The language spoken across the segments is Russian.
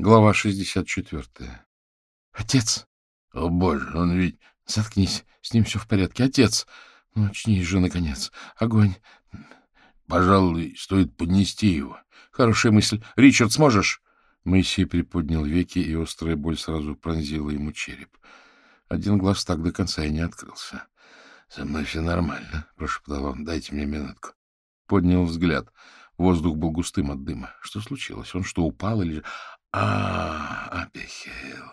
Глава 64. Отец! О, боже, он ведь... Заткнись, с ним все в порядке. Отец! Ну, очнись же, наконец. Огонь. Пожалуй, стоит поднести его. Хорошая мысль. Ричард, сможешь? Моисей приподнял веки, и острая боль сразу пронзила ему череп. Один глаз так до конца и не открылся. — Со мной все нормально, — прошептал он. — Дайте мне минутку. Поднял взгляд. Воздух был густым от дыма. Что случилось? Он что, упал или... А, Абихейл.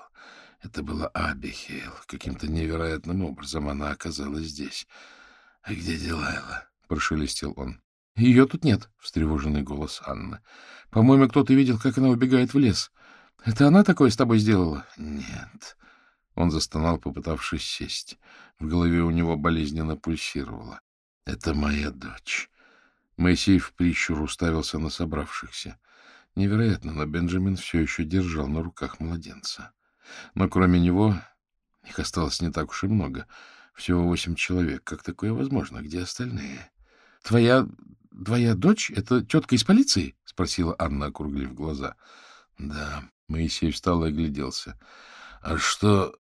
Это была Абихейл. Каким-то невероятным образом она оказалась здесь. — А где Дилайла? — прошелестел он. — Ее тут нет, — встревоженный голос Анны. — По-моему, кто-то видел, как она убегает в лес. Это она такое с тобой сделала? — Нет. Он застонал, попытавшись сесть. В голове у него болезненно пульсировало. — Это моя дочь. Моисей в прищур уставился на собравшихся. Невероятно, но Бенджамин все еще держал на руках младенца. Но кроме него их осталось не так уж и много. Всего восемь человек. Как такое возможно? Где остальные? — Твоя... твоя дочь? Это тетка из полиции? — спросила Анна, округлив глаза. — Да. Моисей встал и огляделся. — А что...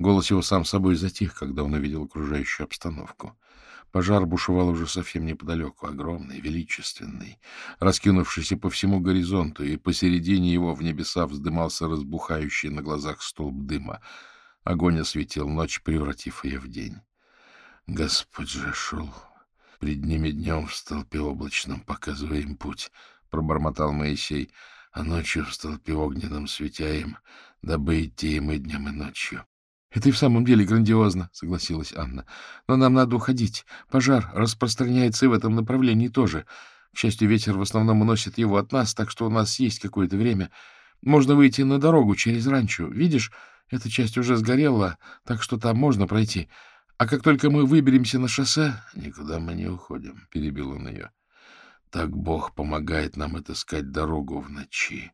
Голос его сам собой затих, когда он увидел окружающую обстановку. Пожар бушевал уже совсем неподалеку, огромный, величественный, раскинувшийся по всему горизонту, и посередине его в небеса вздымался разбухающий на глазах столб дыма. Огонь осветил ночь, превратив ее в день. Господь же шел пред ними днем в столпе облачном, показывая им путь, — пробормотал Моисей, а ночью в столпе огненном светя им, дабы идти им и днем, и ночью. — Это и в самом деле грандиозно, — согласилась Анна. — Но нам надо уходить. Пожар распространяется и в этом направлении тоже. К счастью, ветер в основном уносит его от нас, так что у нас есть какое-то время. Можно выйти на дорогу через ранчо. Видишь, эта часть уже сгорела, так что там можно пройти. А как только мы выберемся на шоссе... — Никуда мы не уходим, — перебил он ее. — Так Бог помогает нам отыскать дорогу в ночи,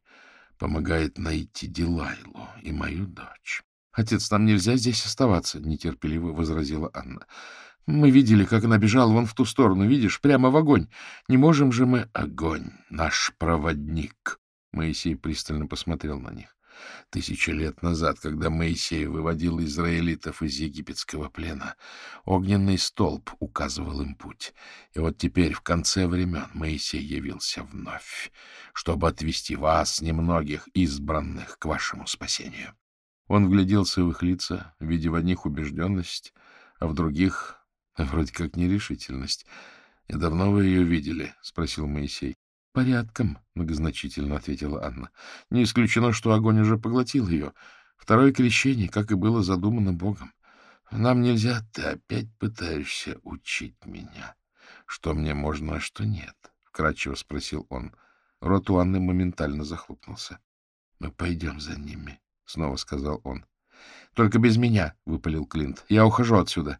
помогает найти Дилайлу и мою дочь. — Отец, нам нельзя здесь оставаться, — нетерпеливо возразила Анна. — Мы видели, как она бежала вон в ту сторону, видишь, прямо в огонь. Не можем же мы... — Огонь, наш проводник! Моисей пристально посмотрел на них. Тысячи лет назад, когда Моисей выводил израилитов из египетского плена, огненный столб указывал им путь. И вот теперь, в конце времен, Моисей явился вновь, чтобы отвести вас, немногих избранных, к вашему спасению. Он вгляделся в их лица, видя в одних убежденность, а в других вроде как нерешительность. — И давно вы ее видели? — спросил Моисей. — Порядком, — многозначительно ответила Анна. — Не исключено, что огонь уже поглотил ее. Второе крещение, как и было задумано Богом. Нам нельзя... — Ты опять пытаешься учить меня, что мне можно, а что нет? — вкратчиво спросил он. Рот у Анны моментально захлопнулся. — Мы пойдем за ними. — снова сказал он. — Только без меня, — выпалил Клинт. — Я ухожу отсюда.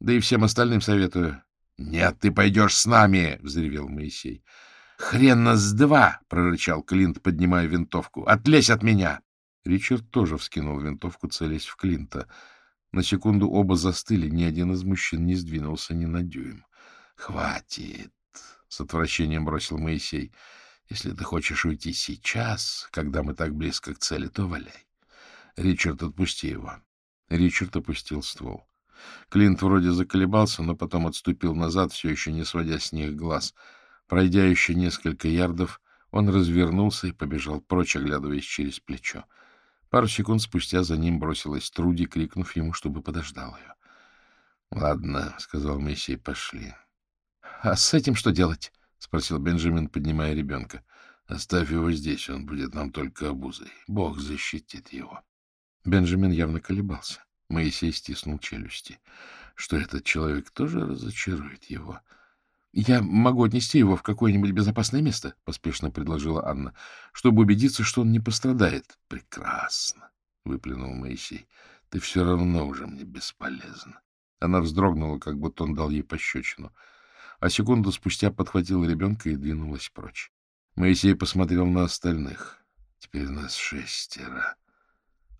Да и всем остальным советую. — Нет, ты пойдешь с нами, — взревел Моисей. — Хрена с два, — прорычал Клинт, поднимая винтовку. — Отлезь от меня! Ричард тоже вскинул винтовку, целясь в Клинта. На секунду оба застыли, ни один из мужчин не сдвинулся ни на дюйм. — Хватит! — с отвращением бросил Моисей. — Если ты хочешь уйти сейчас, когда мы так близко к цели, то валяй. Ричард, отпусти его. Ричард опустил ствол. Клинт вроде заколебался, но потом отступил назад, все еще не сводя с них глаз. Пройдя еще несколько ярдов, он развернулся и побежал прочь, оглядываясь через плечо. Пару секунд спустя за ним бросилась Труди, крикнув ему, чтобы подождал ее. — Ладно, — сказал Мессий, — пошли. — А с этим что делать? — спросил Бенджамин, поднимая ребенка. — Оставь его здесь, он будет нам только обузой. Бог защитит его. Бенджамин явно колебался. Моисей стиснул челюсти. Что этот человек тоже разочарует его? — Я могу отнести его в какое-нибудь безопасное место, — поспешно предложила Анна, — чтобы убедиться, что он не пострадает. — Прекрасно, — выплюнул Моисей. — Ты все равно уже мне бесполезна. Она вздрогнула, как будто он дал ей пощечину, а секунду спустя подхватила ребенка и двинулась прочь. Моисей посмотрел на остальных. — Теперь нас шестеро.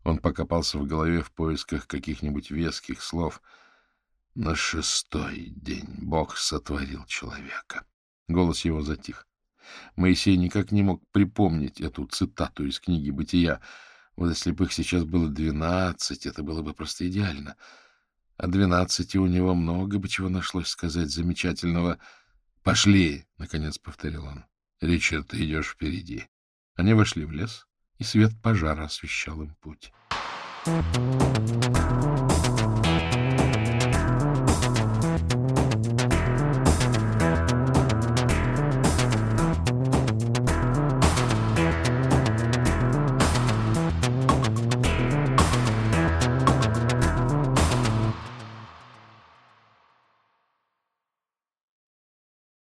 Он покопался в голове в поисках каких-нибудь веских слов. На шестой день Бог сотворил человека. Голос его затих. Моисей никак не мог припомнить эту цитату из книги «Бытия». Вот если бы их сейчас было двенадцать, это было бы просто идеально. А двенадцати у него много бы чего нашлось сказать замечательного. «Пошли!» — наконец повторил он. «Ричард, ты идешь впереди». Они вошли в лес, и свет пожара освещал им путь.